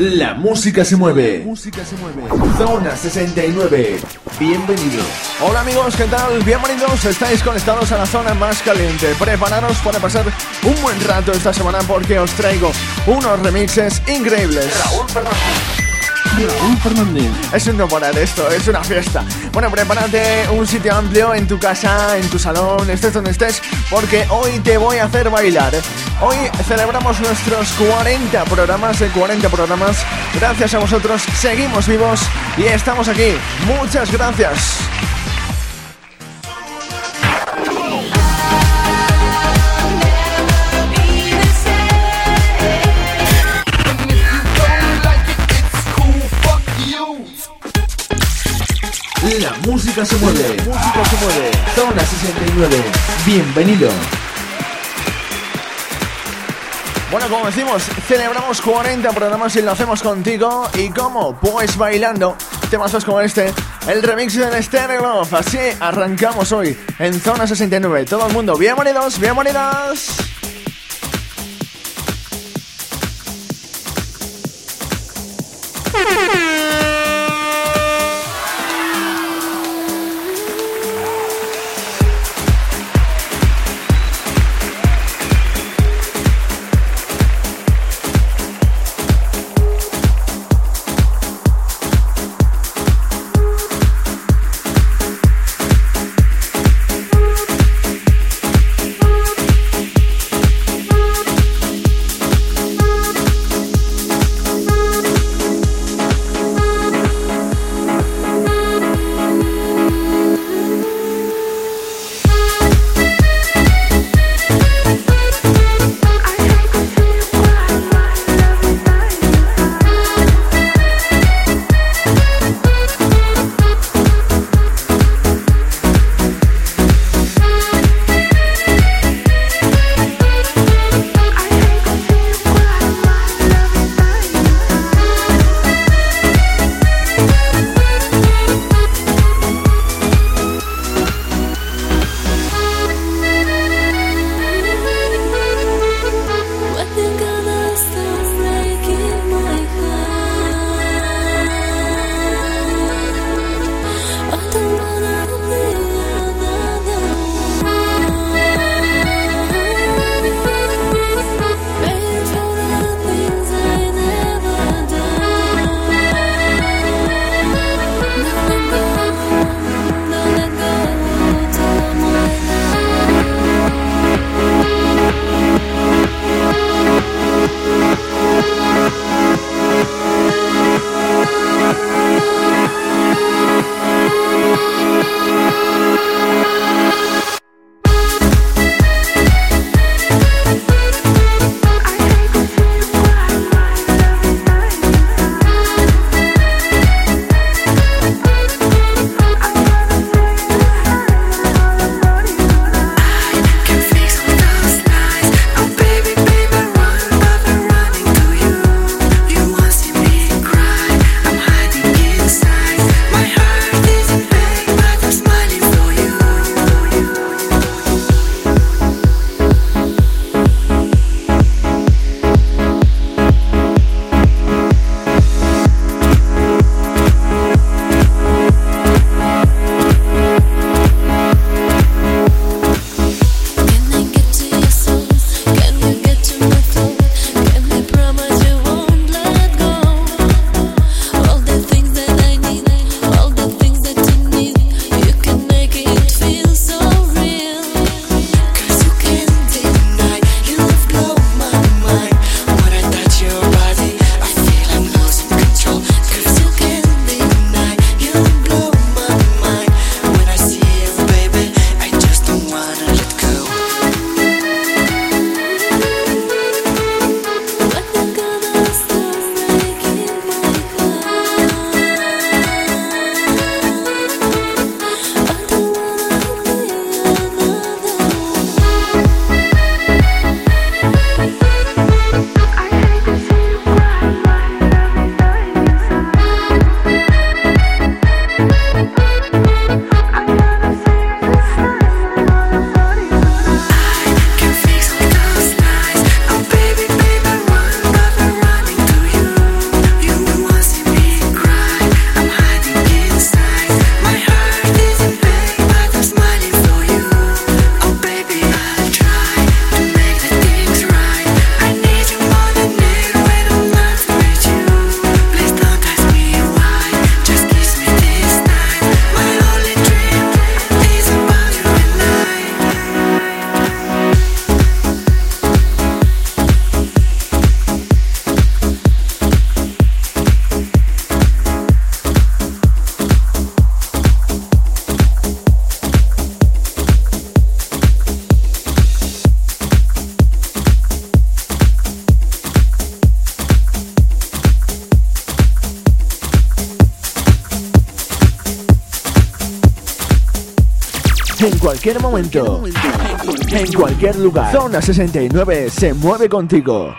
La música se mueve. música se mueve. Zona 69. Bienvenido. Hola amigos, ¿qué tal? Bienvenidos. Estáis conectados a la zona más caliente. Prepararos para pasar un buen rato esta semana porque os traigo unos remixes increíbles. Raúl Fernández. Es un temporal esto, es una fiesta. Bueno, prepárate un sitio amplio en tu casa, en tu salón, estés donde estés, porque hoy te voy a hacer bailar. Hoy celebramos nuestros 40 programas, de 40 programas. Gracias a vosotros, seguimos vivos y estamos aquí. Muchas gracias. Música se mueve. música se mueve. Zona 69. Bienvenido. Bueno, como decimos, celebramos 40 programas y lo hacemos contigo. ¿Y cómo? Pues bailando. Temazos como este, el remix del Stereo Love. Así arrancamos hoy en Zona 69. Todo el mundo, bienvenidos, bienvenidos. Cualquier momento, en cualquier lugar. Zona 69 se mueve contigo.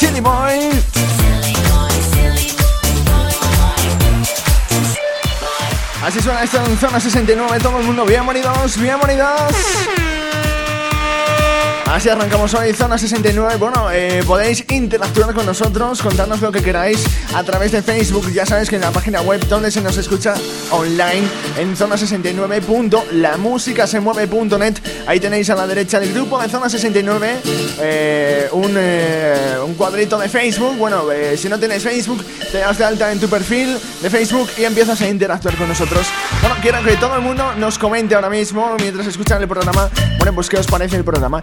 Silly Boy. Así suena esto en Zona 69, todo el mundo, bienvenidos, bienvenidos. Así arrancamos hoy, Zona 69. Bueno, eh, podéis interactuar con nosotros, contarnos lo que queráis a través de Facebook. Ya sabéis que en la página web donde se nos escucha online, en zona69.lamusicasemueve.net, ahí tenéis a la derecha del grupo de Zona 69 eh, un, eh, un, cuadrito de Facebook. Bueno, si no tienes Facebook, te das de alta en tu perfil de Facebook y empiezas a interactuar con nosotros. Bueno, quiero que todo el mundo nos comente ahora mismo, mientras escuchan el programa, bueno, pues qué os parece el programa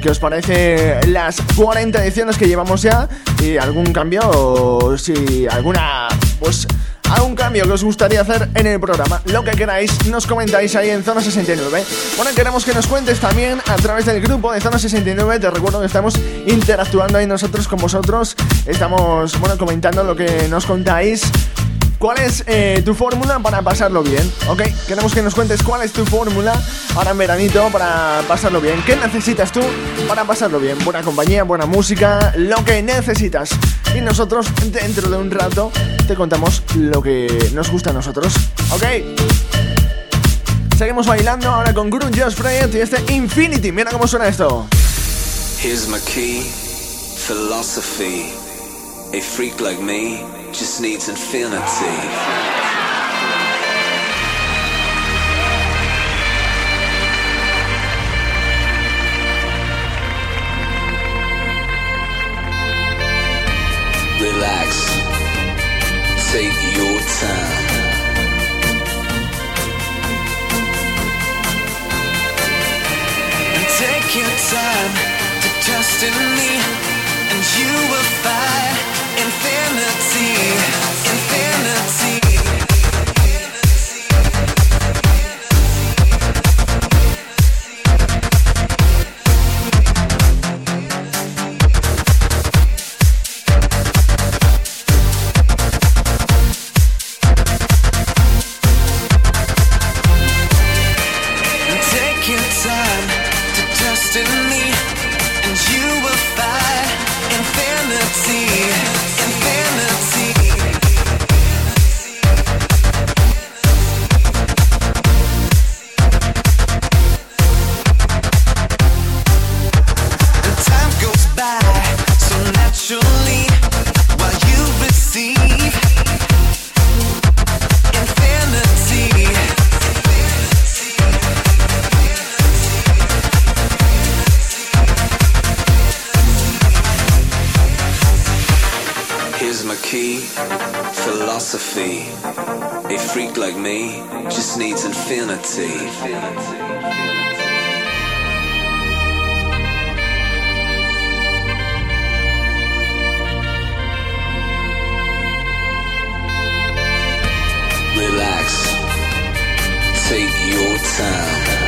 qué os parece las 40 ediciones que llevamos ya y algún cambio o si alguna, pues algún cambio que os gustaría hacer en el programa. Lo que queráis, nos comentáis ahí en Zona 69. Bueno, queremos que nos cuentes también a través del grupo de Zona 69. Te recuerdo que estamos interactuando ahí nosotros con vosotros. Estamos, bueno, comentando lo que nos contáis. ¿Cuál es eh, tu fórmula para pasarlo bien? ¿Ok? Queremos que nos cuentes cuál es tu fórmula ahora en veranito para pasarlo bien. ¿Qué necesitas tú para pasarlo bien? Buena compañía, buena música, lo que necesitas. Y nosotros dentro de un rato te contamos lo que nos gusta a nosotros. ¿Ok? Seguimos bailando ahora con Guru Just Project y este Infinity. Mira cómo suena esto. Here's my key, philosophy. A freak like me just needs infinity. Relax. Take your time. Take your time to trust in me, and you will find infinity, infinity. Philosophy. A freak like me just needs infinity. Relax. Take your time.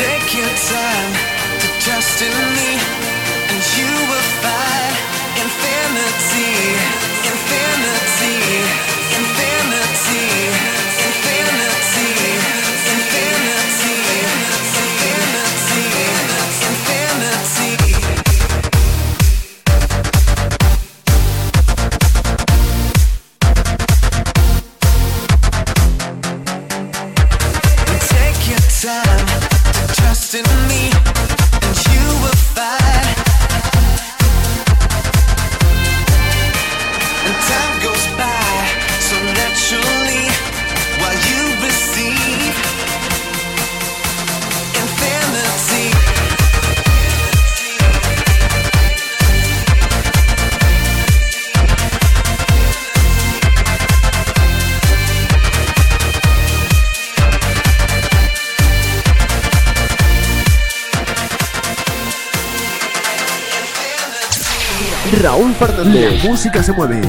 Take your time to trust in me, you will find infinity, infinity, Raúl Fernández. La música se mueve.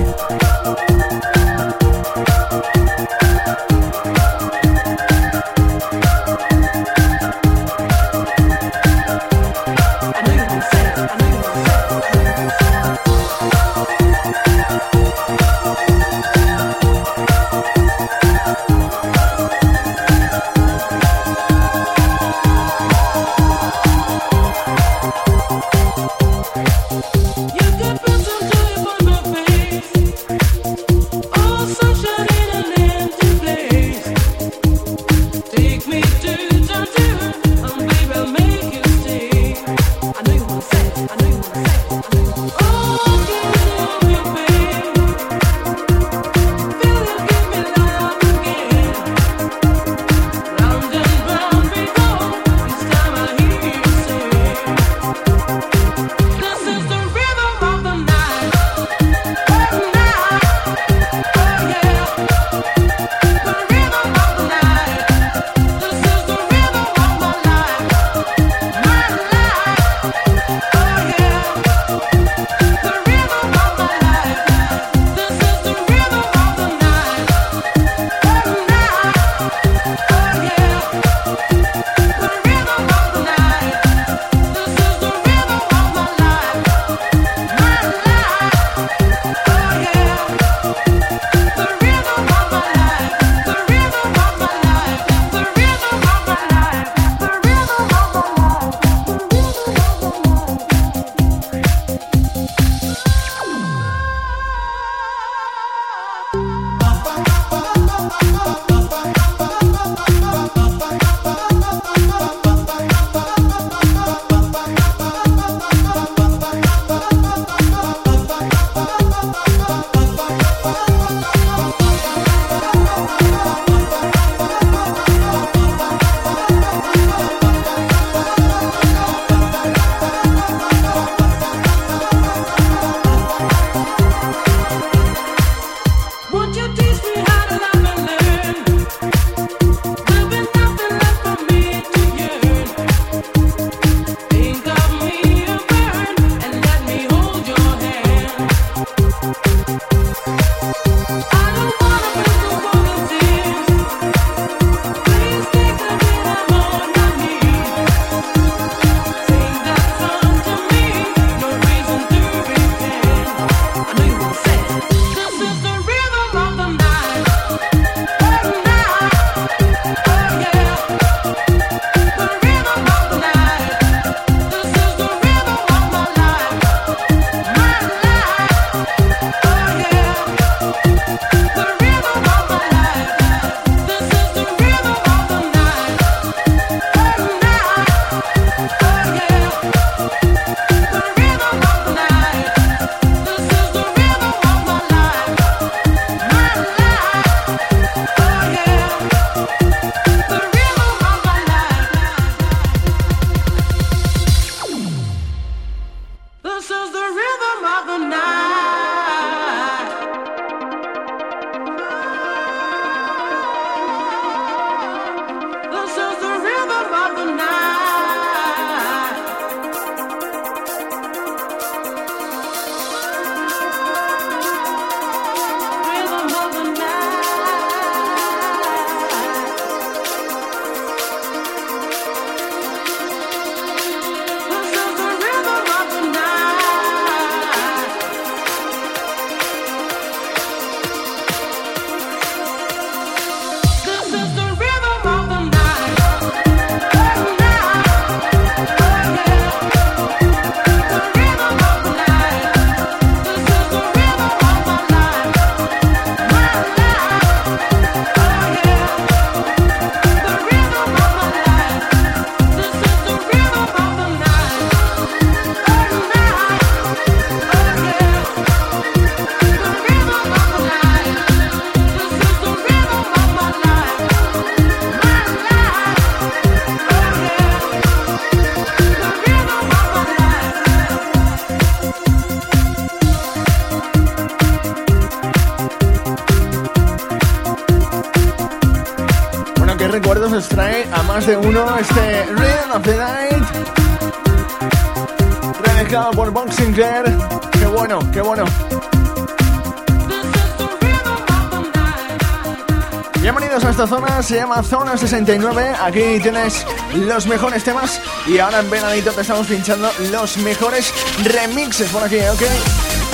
Se llama Zona 69. Aquí tienes los mejores temas y ahora en Venadito te estamos pinchando los mejores remixes por aquí, ¿ok?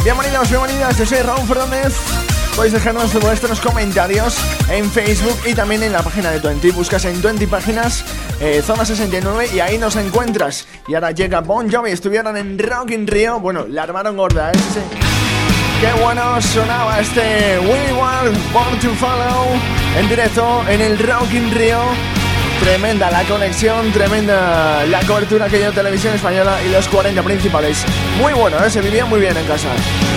Bienvenidos, bienvenidas, yo soy Raúl Fernández. Podéis dejarnos vuestros comentarios en Facebook y también en la página de Twenty. Buscas en Twenty páginas, eh, zona 69 y ahí nos encuentras. Y ahora llega Bon Jovi, estuvieron en Rock in Rio. Bueno, la armaron gorda, ¿eh? Qué bueno sonaba este We Want Born to Follow en directo en el Rock in Rio. Tremenda la conexión, tremenda la cobertura que dio Televisión Española y los 40 principales. Muy bueno, ¿eh? se vivía muy bien en casa.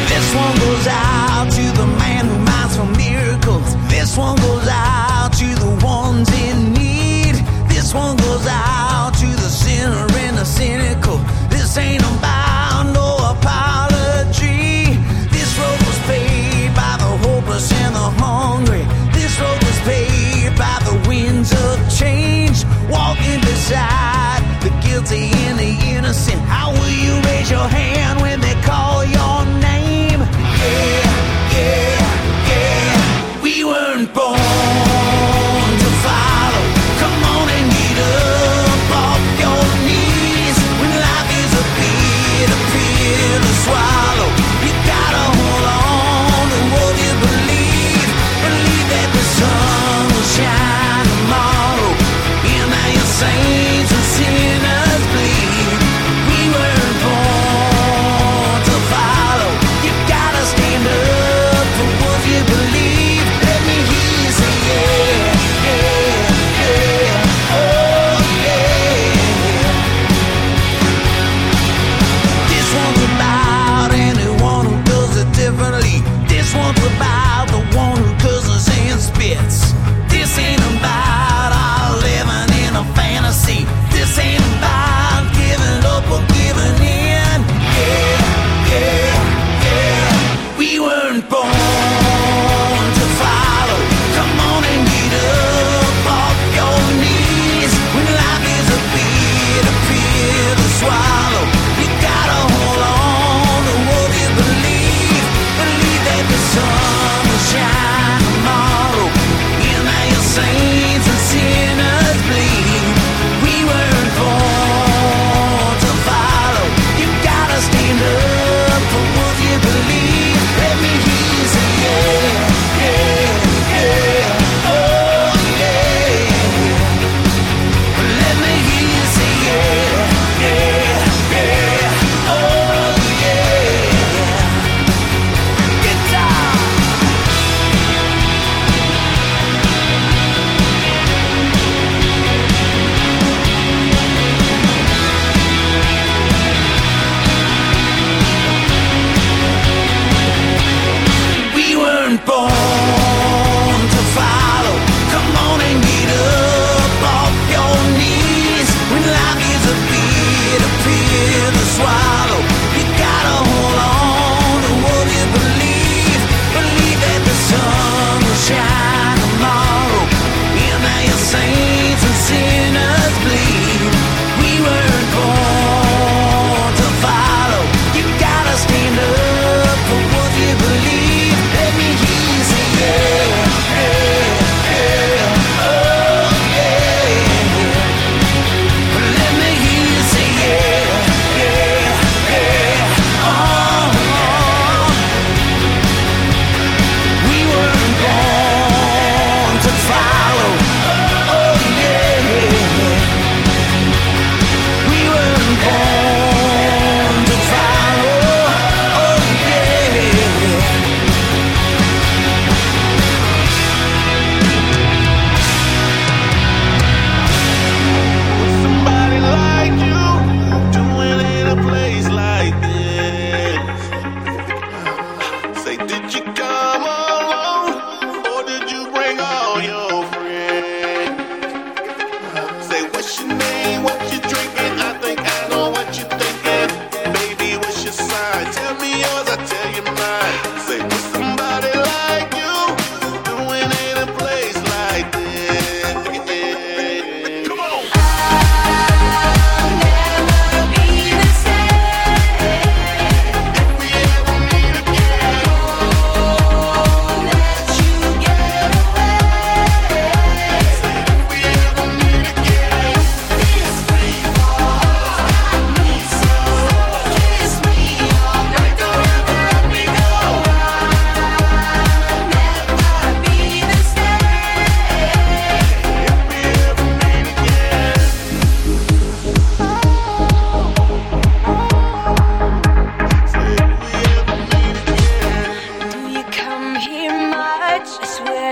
This one goes out to the man who minds for miracles. This one goes out to the ones in need. This one goes out to the sinner and the cynical. This ain't about of change. Walking beside the guilty and the innocent. How will you raise your hand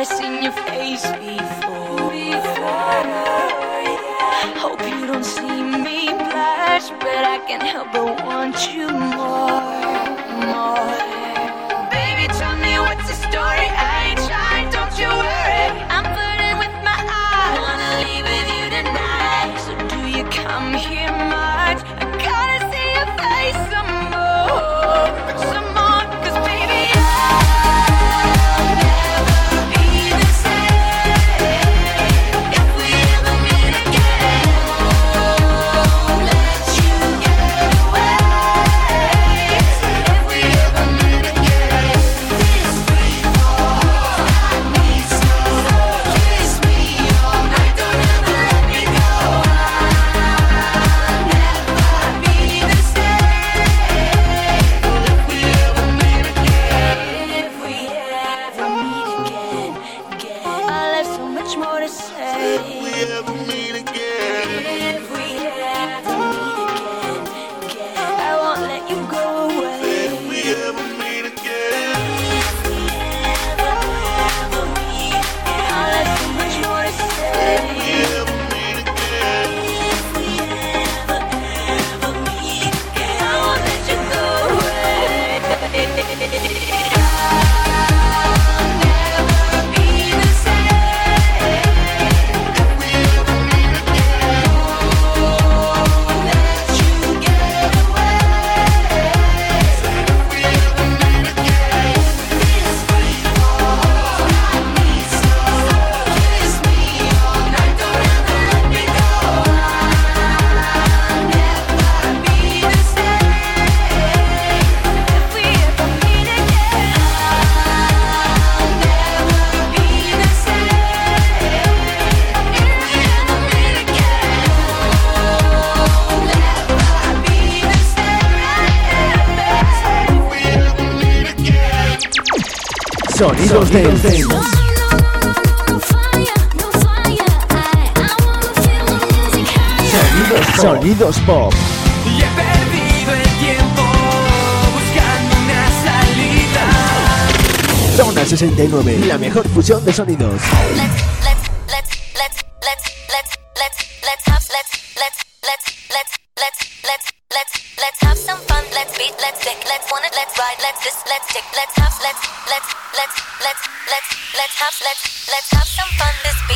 seen your face before. Hope you don't see me blush, but I can't help but want you more. De Sonidos, sonidos pop. Y he perdido el tiempo buscando una salida. Zona 69, la mejor fusión de sonidos. gustando let's stick. let's want it, let's ride, let's this, let's stick. let's have, let's, let's, let's, let's, let's, let's have, let's, let's have some fun this.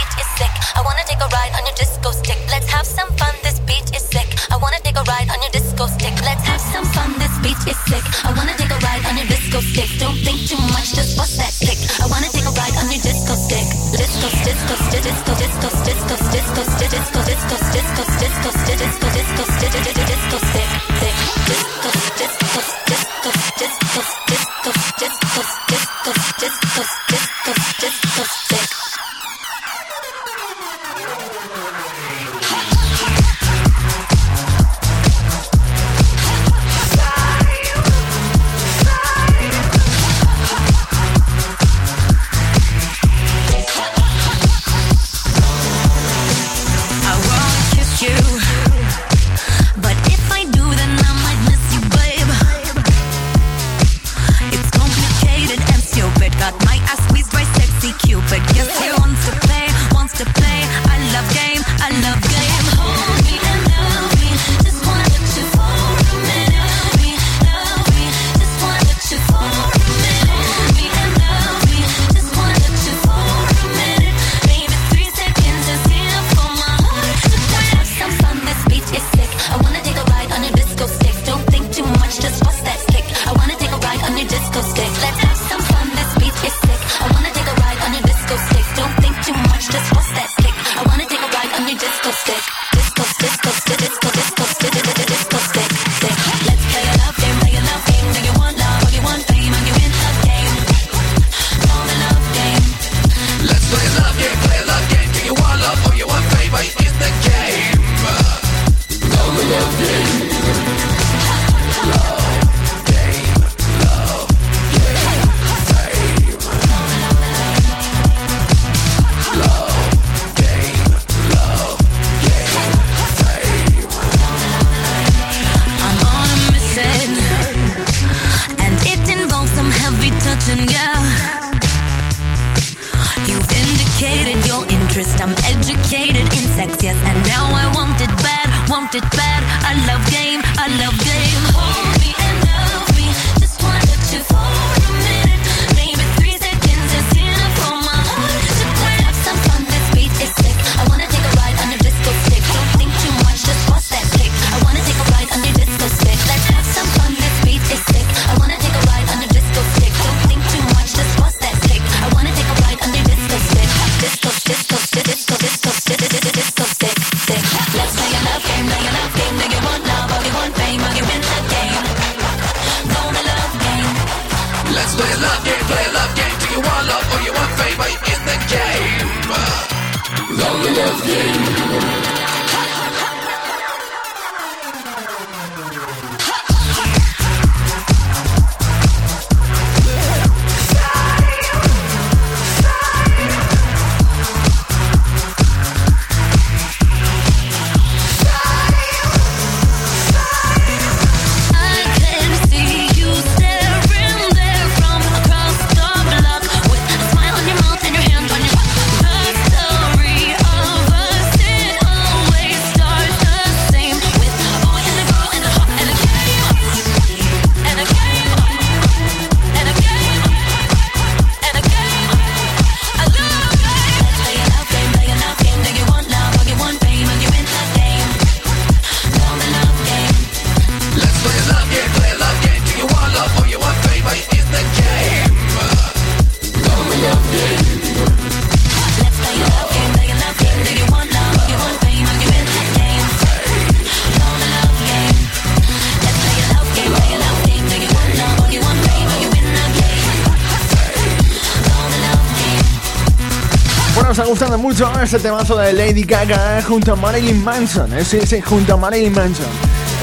Mucho este temazo de Lady Gaga junto a Marilyn Manson. ¿eh? Sí, junto a Marilyn Manson.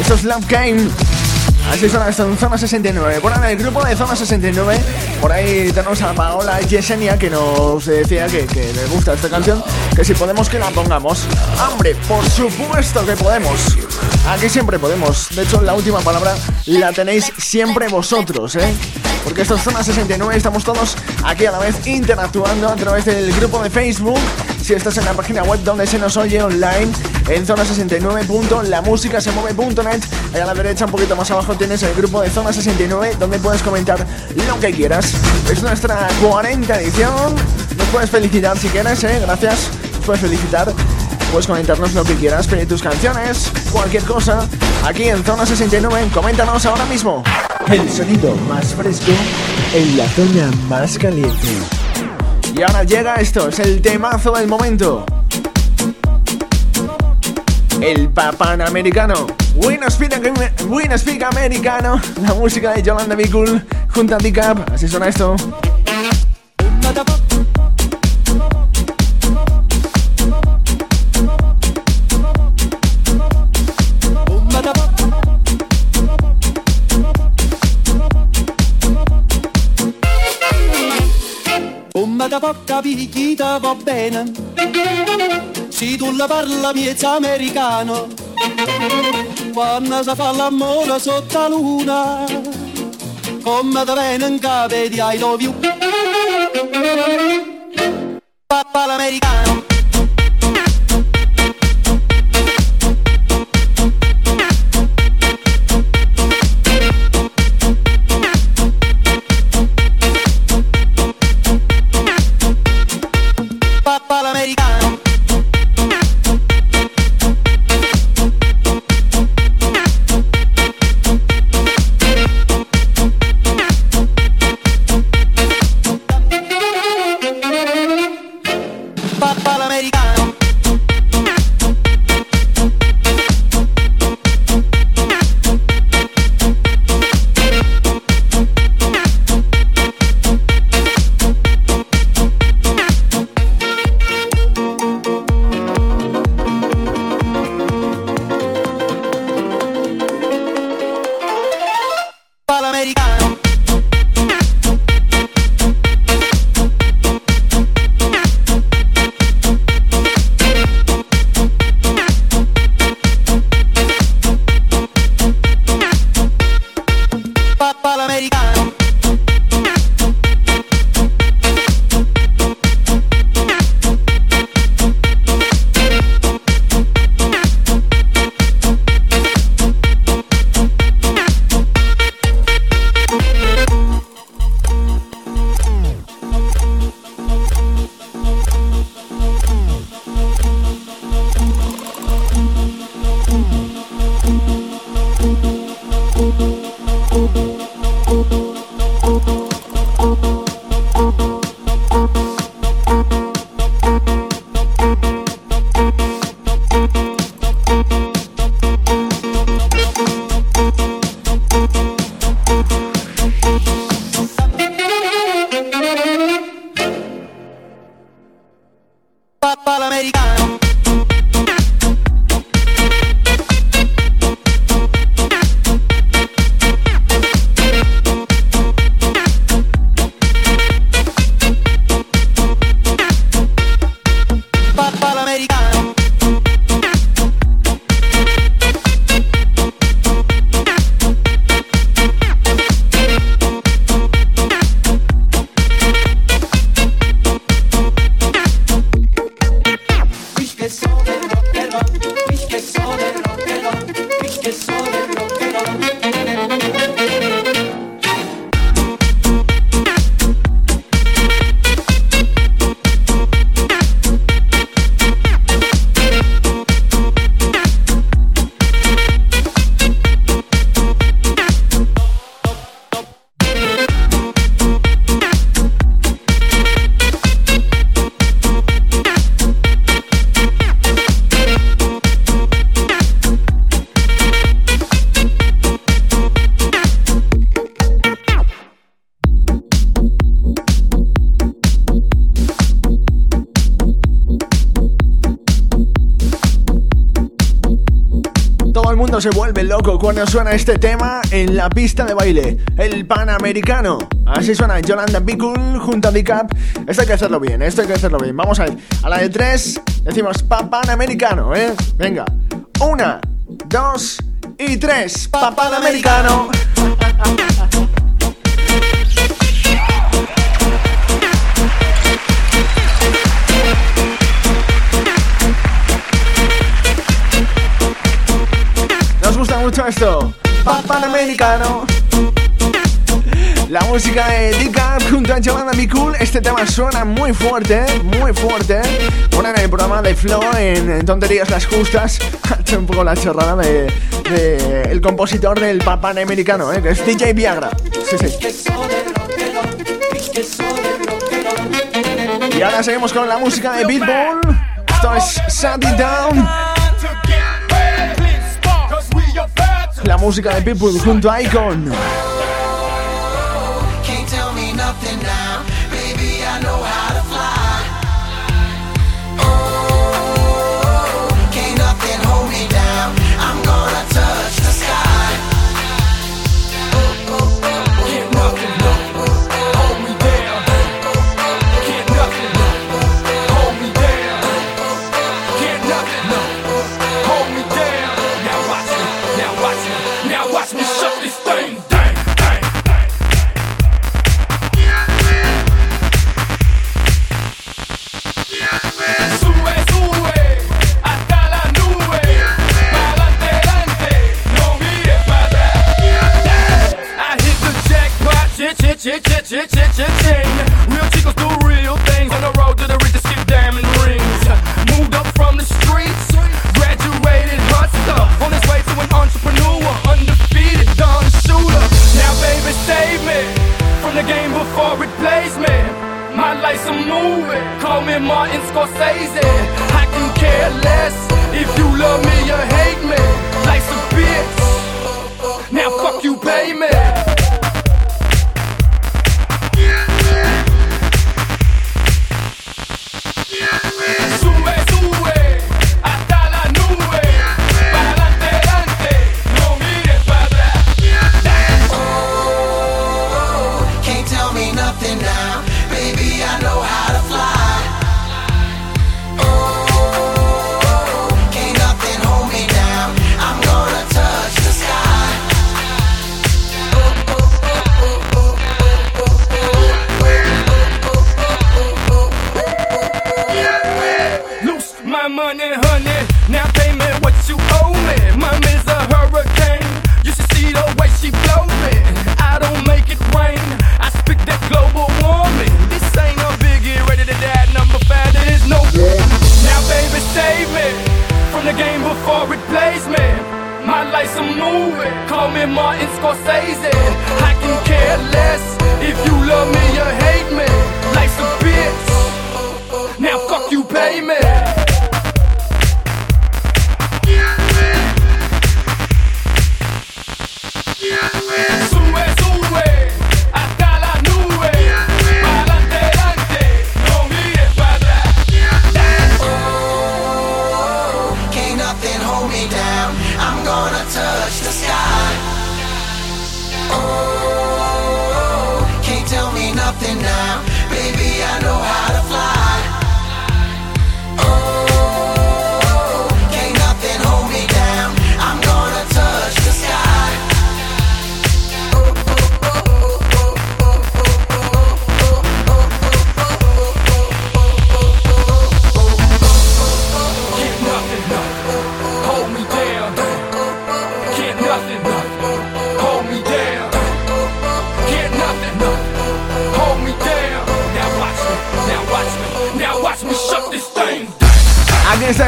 Esto es Love Game. Así esto en Zona 69. Bueno, en el grupo de Zona 69, por ahí tenemos a Paola Yesenia que nos decía que, que le gusta esta canción, que si podemos que la pongamos. ¡Hombre! Por supuesto que podemos. Aquí siempre podemos. De hecho, la última palabra la tenéis siempre vosotros, ¿eh? Porque esto es Zona 69, estamos todos aquí a la vez interactuando a través del grupo de Facebook. Si estás en la página web donde se nos oye online, en zona 69.lamusicasemueve.net, ahí a la derecha, un poquito más abajo, tienes el grupo de Zona 69, donde puedes comentar lo que quieras. Es nuestra 40 edición. Nos puedes felicitar si quieres, ¿eh? Gracias. Nos puedes felicitar. Puedes comentarnos lo que quieras, pedir tus canciones, cualquier cosa. Aquí en Zona 69, coméntanos ahora mismo. El sonido más fresco en la zona más caliente. Y ahora llega esto, es el temazo del momento. El Papanamericano. Win Speak, Americano. La música de Yolanda B. junto a D-Cap. Así suena esto. Da può capire ti va bene. Se tu la parla miezza americano. Quando si fa l'amore sotto la luna come da bene in capo di I love you papà l'americano se vuelve loco cuando suena este tema en la pista de baile, el Panamericano. Así suena Yolanda Be junto a Dicap. Esto hay que hacerlo bien, esto hay que hacerlo bien. Vamos a ver, a la de tres decimos pa Panamericano, ¿eh? Venga, una, dos y tres, pa Panamericano. Mucho esto. Panamericano. La música de Dika junto a Giovanna Be Cool. Este tema suena muy fuerte, muy fuerte. Una en el programa de Flow en, Tonterías las Justas. un poco la chorrada de, el compositor del Panamericano, ¿eh? que es DJ Viagra. Y ahora seguimos con la música de Beatball. Esto es Sat Down. La música de People junto a Icon. now. Baby, I know how. pays me. My life's a movie, call me Martin Scorsese. I can care less if you love me or hate me. Life's a bitch, now fuck you, payment.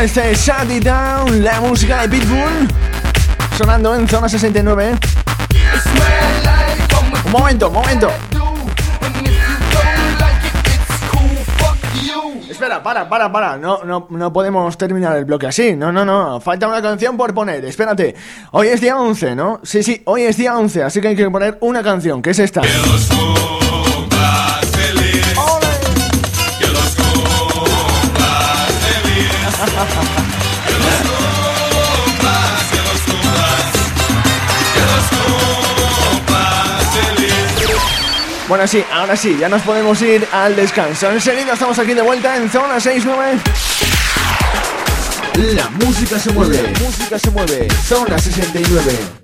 Este Shut It Down, la música de Pitbull, sonando en zona 69. It's my life, I'ma Un momento, un momento. Espera, para, para, para. No, no, no podemos terminar el bloque así. No, no, no. Falta una canción por poner. Espérate. Hoy es día 11, ¿no? Sí, sí, hoy es día 11, así que hay que poner una canción, que es esta. Bueno, sí, ahora sí, ya nos podemos ir al descanso. Enseguida estamos aquí de vuelta en zona 69. La música se mueve. música se mueve. Zona 69.